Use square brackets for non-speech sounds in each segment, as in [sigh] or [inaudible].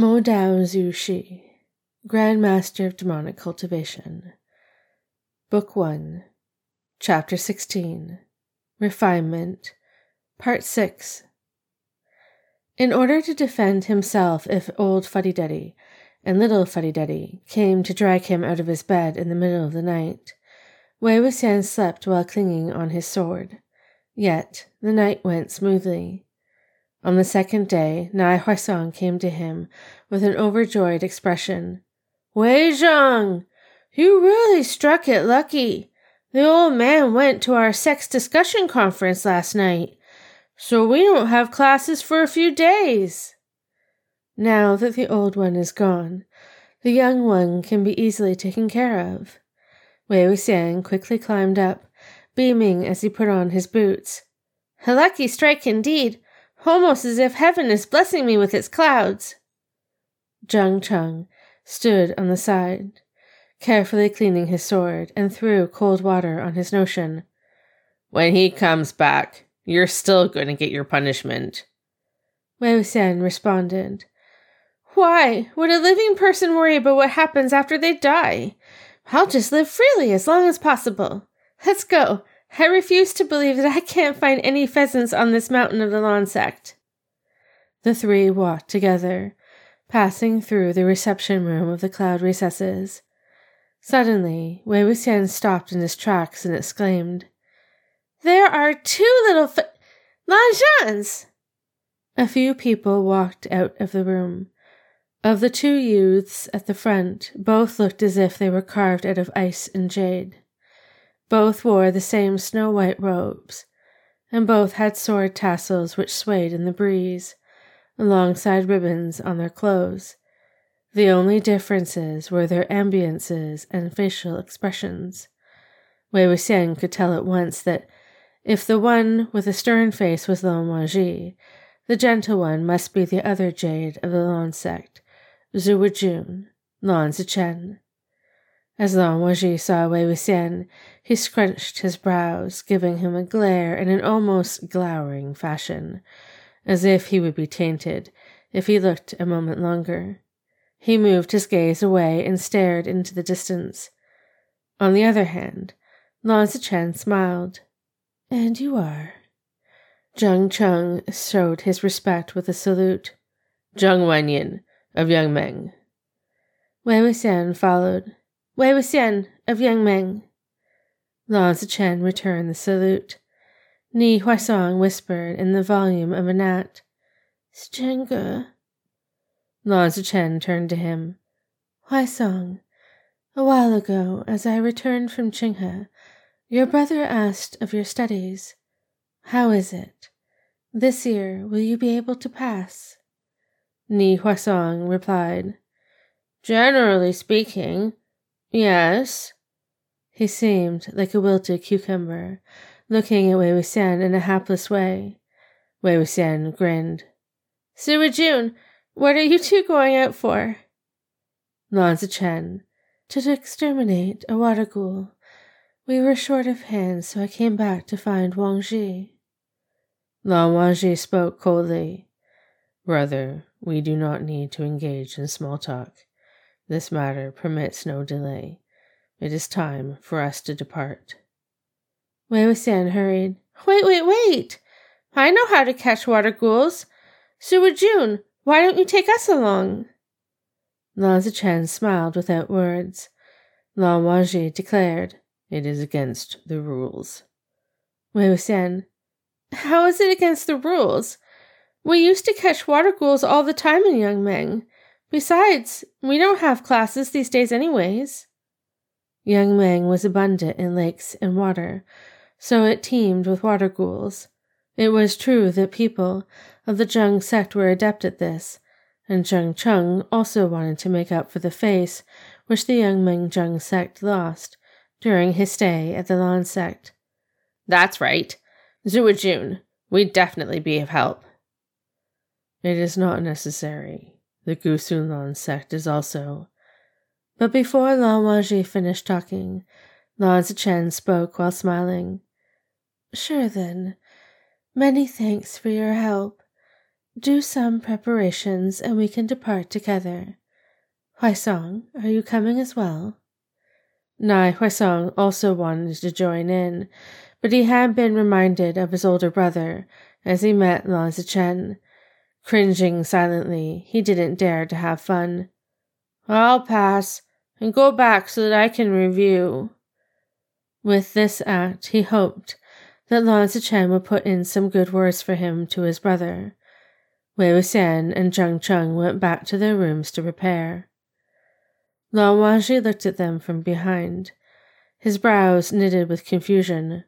Mo Dao Zu Shi, Grand Master of Demonic Cultivation. Book 1, Chapter 16 Refinement, Part 6. In order to defend himself if old Fuddy Duddy and little Fuddy Duddy came to drag him out of his bed in the middle of the night, Wei Wuxian slept while clinging on his sword. Yet the night went smoothly. On the second day, Nie Huaisang came to him with an overjoyed expression. Wei Zhang, you really struck it lucky. The old man went to our sect discussion conference last night, so we don't have classes for a few days. Now that the old one is gone, the young one can be easily taken care of. Wei Wuxian quickly climbed up, beaming as he put on his boots. A lucky strike indeed almost as if heaven is blessing me with its clouds. Jiang Cheng stood on the side, carefully cleaning his sword, and threw cold water on his notion. When he comes back, you're still going to get your punishment. Wei Wuxian responded. Why would a living person worry about what happens after they die? I'll just live freely as long as possible. Let's go. I refuse to believe that I can't find any pheasants on this mountain of the Lan Sect. The three walked together, passing through the reception room of the cloud recesses. Suddenly, Wei Wuxian stopped in his tracks and exclaimed, There are two little f- Lanzhans! A few people walked out of the room. Of the two youths at the front, both looked as if they were carved out of ice and jade. Both wore the same snow white robes, and both had sword tassels which swayed in the breeze, alongside ribbons on their clothes. The only differences were their ambiances and facial expressions. Wei Wuxian could tell at once that if the one with the stern face was Lan Wangji, the gentle one must be the other jade of the Lan sect, Zewu-Jun, Lan Xichen. As Lan Wangji saw Wei Wuxian, he scrunched his brows, giving him a glare in an almost glowering fashion, as if he would be tainted if he looked a moment longer. He moved his gaze away and stared into the distance. On the other hand, Lan Xichen smiled. And you are? Jiang Cheng showed his respect with a salute. Jiang Wanyin, of Yunmeng. Wei Wuxian followed. Wei Wuxian of Yunmeng. Lan Xichen returned the salute. Nie Huaisang whispered in the volume of a gnat. Zhengge. Lan Xichen turned to him. Huaisang, a while ago, as I returned from Qinghe, your brother asked of your studies. How is it? This year, will you be able to pass? Nie Huaisang replied, Generally speaking, Yes. He seemed like a wilted cucumber, looking at Wei Wuxian in a hapless way. Wei Wuxian grinned. Zewu-Jun, what are you two going out for? Lan Chen, to exterminate a water ghoul. We were short of hands, so I came back to find Wangji. Lan Wangji spoke coldly. Brother, we do not need to engage in small talk. This matter permits no delay. It is time for us to depart. Wei Wuxian hurried. Wait, wait, wait! I know how to catch water ghouls. Zewu-Jun, why don't you take us along? Lan Xichen smiled without words. Lan Wangji declared, It is against the rules. Wei Wuxian, how is it against the rules? We used to catch water ghouls all the time in Yunmeng. Besides, we don't have classes these days, anyways. Yunmeng was abundant in lakes and water, so it teemed with water ghouls. It was true that people of the Jiang sect were adept at this, and Jiang Cheng also wanted to make up for the face which the Yang Meng Jiang sect lost during his stay at the Lan sect. That's right. Zewu-Jun, we'd definitely be of help. It is not necessary. The Gusu Lan sect is also. But before Lan Wangji finished talking, Lan Xichen spoke while smiling. Sure then. Many thanks for your help. do some preparations and we can depart together. Huaisang, are you coming as well? Nie Huaisang also wanted to join in, but he had been reminded of his older brother as he met Lan Chen. Cringing silently, he didn't dare to have fun. I'll pass and go back so that I can review. With this act, he hoped that Lan Chen would put in some good words for him to his brother. Wei Wuxian and Jiang Cheng went back to their rooms to prepare. Lan Wangji looked at them from behind, his brows knitted with confusion.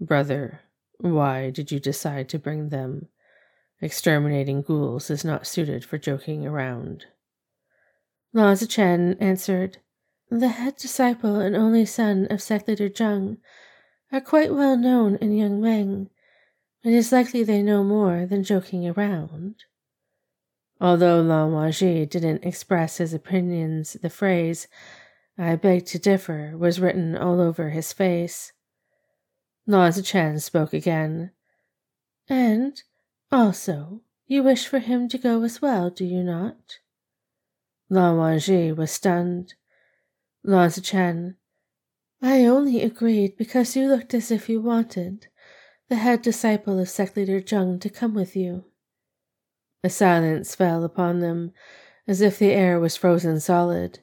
Brother, why did you decide to bring them? Exterminating ghouls is not suited for joking around. Lan Chen answered, The head disciple and only son of sect leader Jiang are quite well known in Yunmeng. It is likely they know more than joking around. Although Lan Wangji didn't express his opinions, the phrase, I beg to differ, was written all over his face. Lan Chen spoke again. And, also, you wish for him to go as well, do you not? Lan Wangji was stunned. Lan Chen, I only agreed because you looked as if you wanted the head disciple of sect leader Jiang to come with you. A silence fell upon them, as if the air was frozen solid.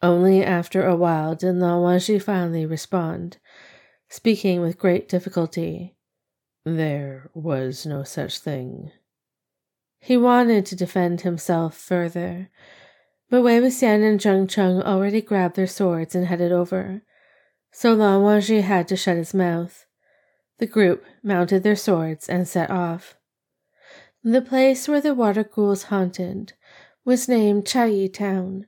Only after a while did Lan Wangji finally respond, speaking with great difficulty. There was no such thing. He wanted to defend himself further, but Wei Wuxian and Jiang Cheng already grabbed their swords and headed over, so Lan Wangji had to shut his mouth. The group mounted their swords and set off. The place where the water ghouls haunted was named Caiyi Town,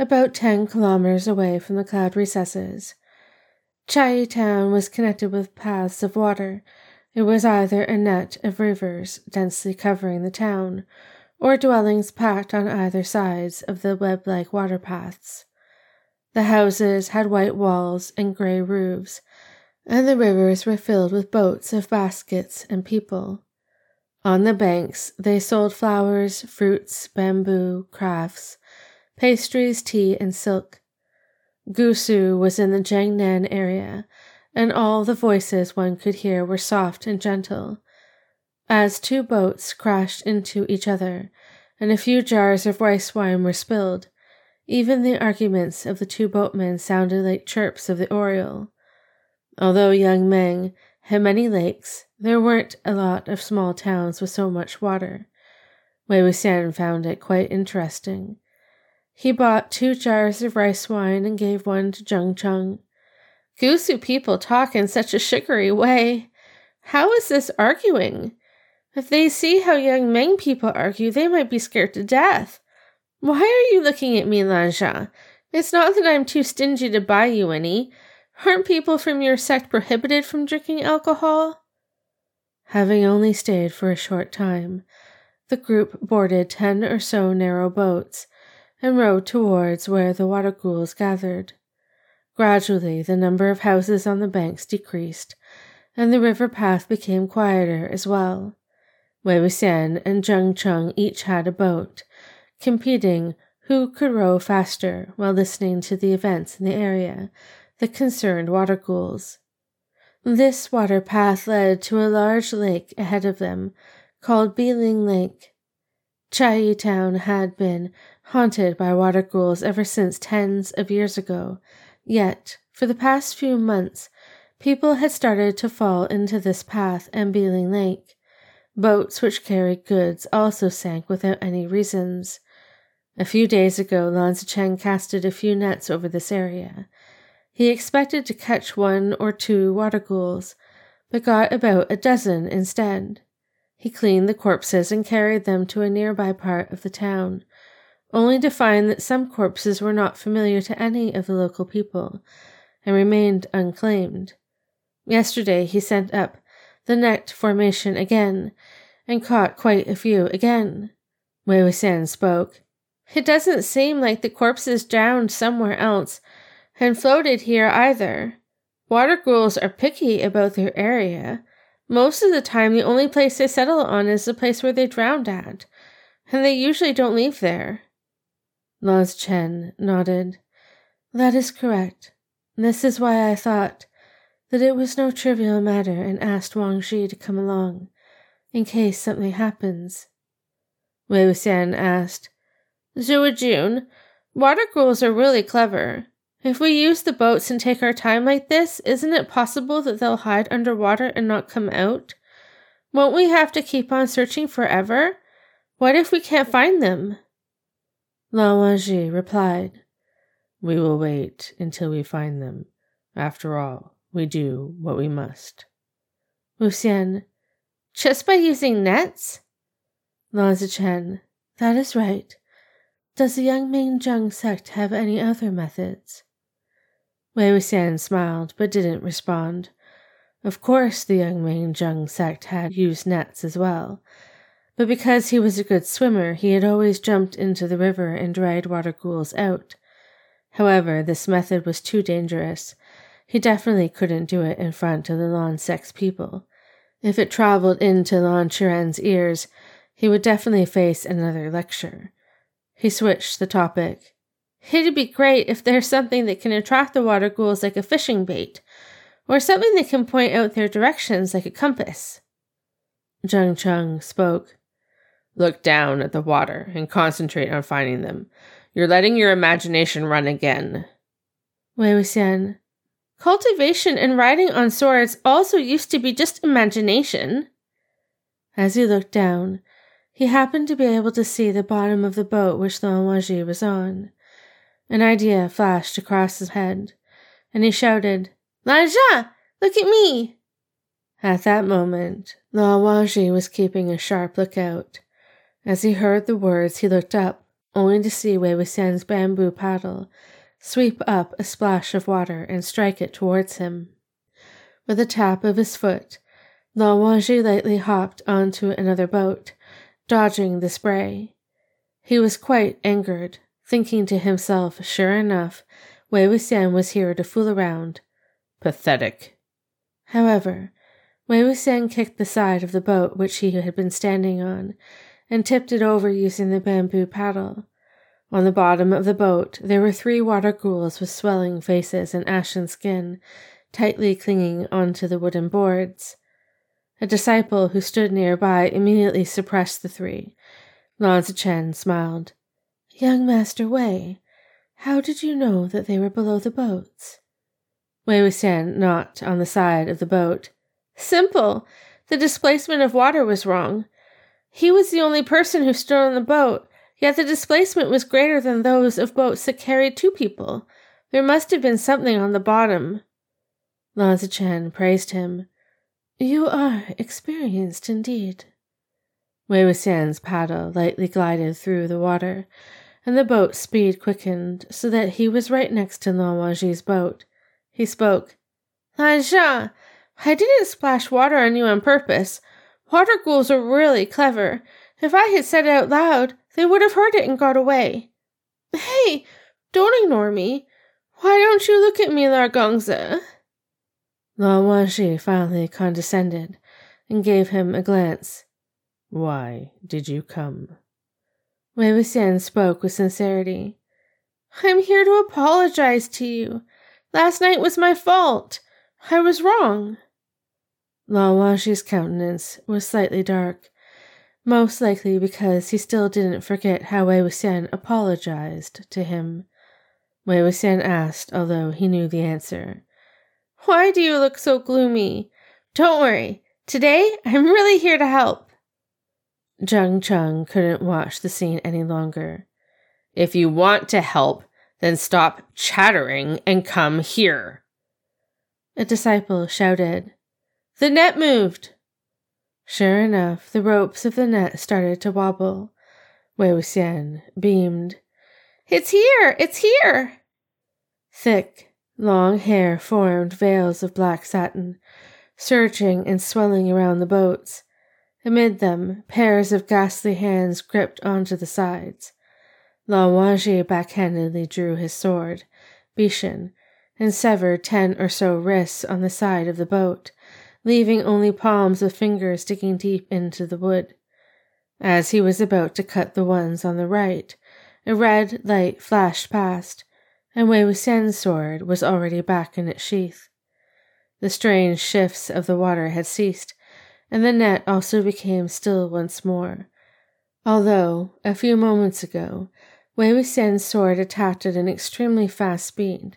about 10 kilometers away from the cloud recesses. Caiyi Town was connected with paths of water. It was either a net of rivers densely covering the town, or dwellings packed on either sides of the web like water paths. The houses had white walls and gray roofs, and the rivers were filled with boats of baskets and people. On the banks, they sold flowers, fruits, bamboo, crafts, pastries, tea, and silk. Gusu was in the Jiangnan area, and all the voices one could hear were soft and gentle. As two boats crashed into each other, and a few jars of rice wine were spilled, even the arguments of the two boatmen sounded like chirps of the oriole. Although Yunmeng had many lakes, there weren't a lot of small towns with so much water. Wei Wuxian found it quite interesting. He bought two jars of rice wine and gave one to Jiang Cheng. Gusu people talk in such a sugary way. How is this arguing? If they see how Yunmeng people argue, they might be scared to death. Why are you looking at me, Lansha? It's not that I'm too stingy to buy you any. Aren't people from your sect prohibited from drinking alcohol? Having only stayed for a short time, the group boarded ten or so narrow boats and rowed towards where the water ghouls gathered. Gradually, the number of houses on the banks decreased, and the river path became quieter as well. Wei Wuxian and Jiang Cheng each had a boat, competing who could row faster while listening to the events in the area that concerned water ghouls. This water path led to a large lake ahead of them called Biling Lake. Caiyi Town had been haunted by water ghouls ever since tens of years ago, yet, for the past few months, people had started to fall into this path and Biling Lake. Boats which carried goods also sank without any reasons. A few days ago, Lan Chen casted a few nets over this area, he expected to catch one or two water ghouls, but got about a dozen instead. He cleaned the corpses and carried them to a nearby part of the town, only to find that some corpses were not familiar to any of the local people and remained unclaimed. Yesterday he sent up the net formation again and caught quite a few again. Wei Wuxian spoke. It doesn't seem like the corpses drowned somewhere else and floated here either. Water ghouls are picky about their area. Most of the time, the only place they settle on is the place where they drowned at, and they usually don't leave there. Lan Chen nodded. That is correct. This is why I thought that it was no trivial matter and asked Wangji to come along, in case something happens. Wei Wuxian asked, Zewu-Jun, water ghouls are really clever. If we use the boats and take our time like this, isn't it possible that they'll hide underwater and not come out? Won't we have to keep on searching forever? What if we can't find them? Lan Wangji replied, We will wait until we find them. After all, we do what we must. Wuxian, just by using nets? Lan Xichen, that is right. Does the Yunmeng Jiang sect have any other methods? Wei Wuxian smiled but didn't respond. Of course, the Yunmeng Jiang sect had used nets as well, but because he was a good swimmer, he had always jumped into the river and dried water ghouls out. However, this method was too dangerous. He definitely couldn't do it in front of the Lan Sect people. If it traveled into Lan Qiren's ears, he would definitely face another lecture. He switched the topic. It'd be great if there's something that can attract the water ghouls like a fishing bait, or something that can point out their directions like a compass. Jiang Cheng spoke. Look down at the water and concentrate on finding them. You're letting your imagination run again. Wei Wuxian. Cultivation and riding on swords also used to be just imagination. As he looked down, he happened to be able to see the bottom of the boat which Lan Wangji was on. An idea flashed across his head, and he shouted, Lan Zhan, look at me! At that moment, Lan Wangji was keeping a sharp lookout. As he heard the words, he looked up, only to see Wei Wuxian's bamboo paddle sweep up a splash of water and strike it towards him. With a tap of his foot, Lan Wangji lightly hopped onto another boat, dodging the spray. He was quite angered, thinking to himself, sure enough, Wei Wuxian was here to fool around. Pathetic. However, Wei Wuxian kicked the side of the boat which he had been standing on, and tipped it over using the bamboo paddle. On the bottom of the boat there were three water ghouls with swelling faces and ashen skin, tightly clinging onto the wooden boards. A disciple who stood nearby immediately suppressed the three. Lan Chen smiled. Young Master Wei, how did you know that they were below the boats? Wei Wuxian knocked on the side of the boat. Simple. The displacement of water was wrong. He was the only person who stood on the boat, yet the displacement was greater than those of boats that carried two people. There must have been something on the bottom. Lan Chen praised him. You are experienced indeed. Wei Wuxian's paddle lightly glided through the water, and the boat's speed quickened so that he was right next to Lan Wangji's boat. He spoke. Lan Zhan, I didn't splash water on you on purpose. Water ghouls are really clever. If I had said it out loud, they would have heard it and got away. Hey, don't ignore me. Why don't you look at me, Largongza? Lan Wangji finally condescended and gave him a glance. Why did you come? Wei Wuxian spoke with sincerity. I'm here to apologize to you. Last night was my fault. I was wrong. Lan Wangji's countenance was slightly dark, most likely because he still didn't forget how Wei Wuxian apologized to him. Wei Wuxian asked, although he knew the answer. Why do you look so gloomy? Don't worry. Today, I'm really here to help. Jiang Cheng couldn't watch the scene any longer. If you want to help, then stop chattering and come here. A disciple shouted. The net moved. Sure enough, the ropes of the net started to wobble. Wei Wuxian beamed. It's here! It's here! Thick, long hair formed veils of black satin, surging and swelling around the boats. Amid them, pairs of ghastly hands gripped onto the sides. Lan Wangji backhandedly drew his sword, Bichen, and severed ten or so wrists on the side of the boat, leaving only palms of fingers sticking deep into the wood. As he was about to cut the ones on the right, a red light flashed past, and Wei Wuxian's sword was already back in its sheath. The strange shifts of the water had ceased, and the net also became still once more. Although, a few moments ago, Wei Wuxian's sword attacked at an extremely fast speed,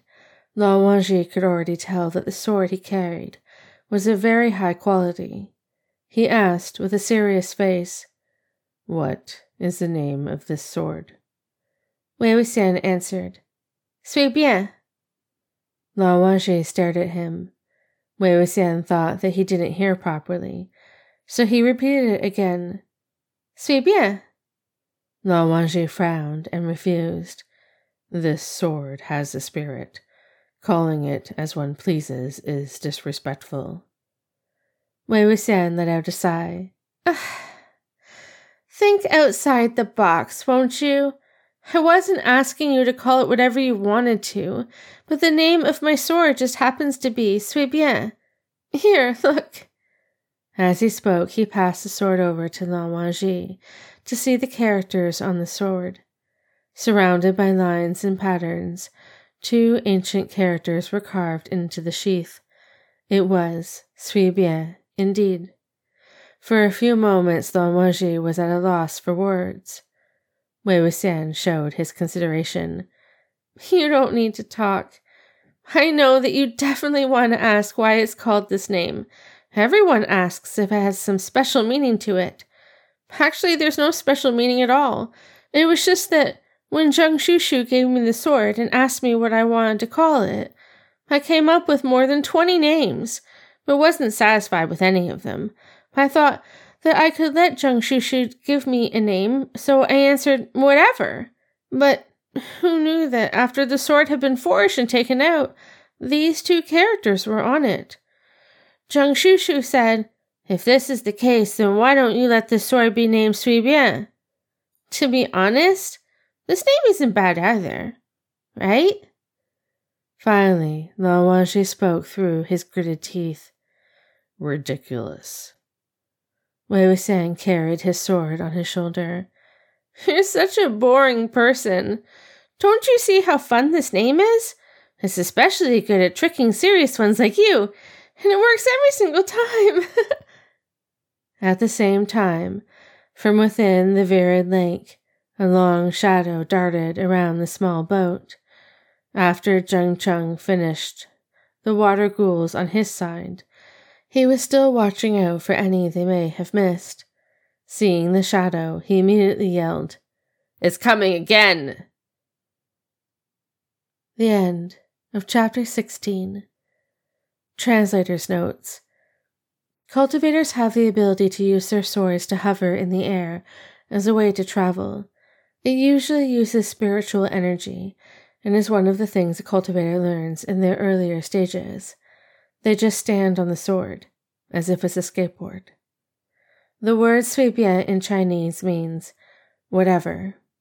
Lan Wangji could already tell that the sword he carried was of very high quality. He asked with a serious face, What is the name of this sword? Wei Wuxian answered, Sui bian. Lan Wangji stared at him. Wei Wuxian thought that he didn't hear properly, so he repeated it again. Sui bian. Lan Wangji frowned and refused. This sword has a spirit. Calling it as one pleases is disrespectful. Wei Wuxian let out a sigh. Think outside the box, won't you? I wasn't asking you to call it whatever you wanted to, but the name of my sword just happens to be Sui Bian. Here, [laughs] look. As he spoke, he passed the sword over to Lan Wangji to see the characters on the sword. Surrounded by lines and patterns, two ancient characters were carved into the sheath. It was Sui Bian, indeed. For a few moments, Wangji was at a loss for words. Wei Wuxian showed his consideration. You don't need to talk. I know that you definitely want to ask why it's called this name. Everyone asks if it has some special meaning to it. Actually, there's no special meaning at all. It was just that when Jiang Shushu gave me the sword and asked me what I wanted to call it, I came up with more than 20 names, but wasn't satisfied with any of them. I thought that I could let Jiang Shushu give me a name, so I answered whatever. But who knew that after the sword had been forged and taken out, these two characters were on it? Jiang Shushu said, If this is the case, then why don't you let the sword be named Sui Bian? To be honest, this name isn't bad either, right? Finally, Lan Wangji spoke through his gritted teeth. Ridiculous. Wei Wuxian carried his sword on his shoulder. You're such a boring person. Don't you see how fun this name is? It's especially good at tricking serious ones like you, and it works every single time. [laughs] at the same time, from within the Virid lake, a long shadow darted around the small boat. After Jiang Cheng finished, the water ghouls on his side he was still watching out for any they may have missed. Seeing the shadow, he immediately yelled, It's coming again! The end of chapter 16. Translator's notes. Cultivators have the ability to use their swords to hover in the air as a way to travel. It usually uses spiritual energy and is one of the things a cultivator learns in their earlier stages. They just stand on the sword, as if it's a skateboard. The word suibian in Chinese means whatever,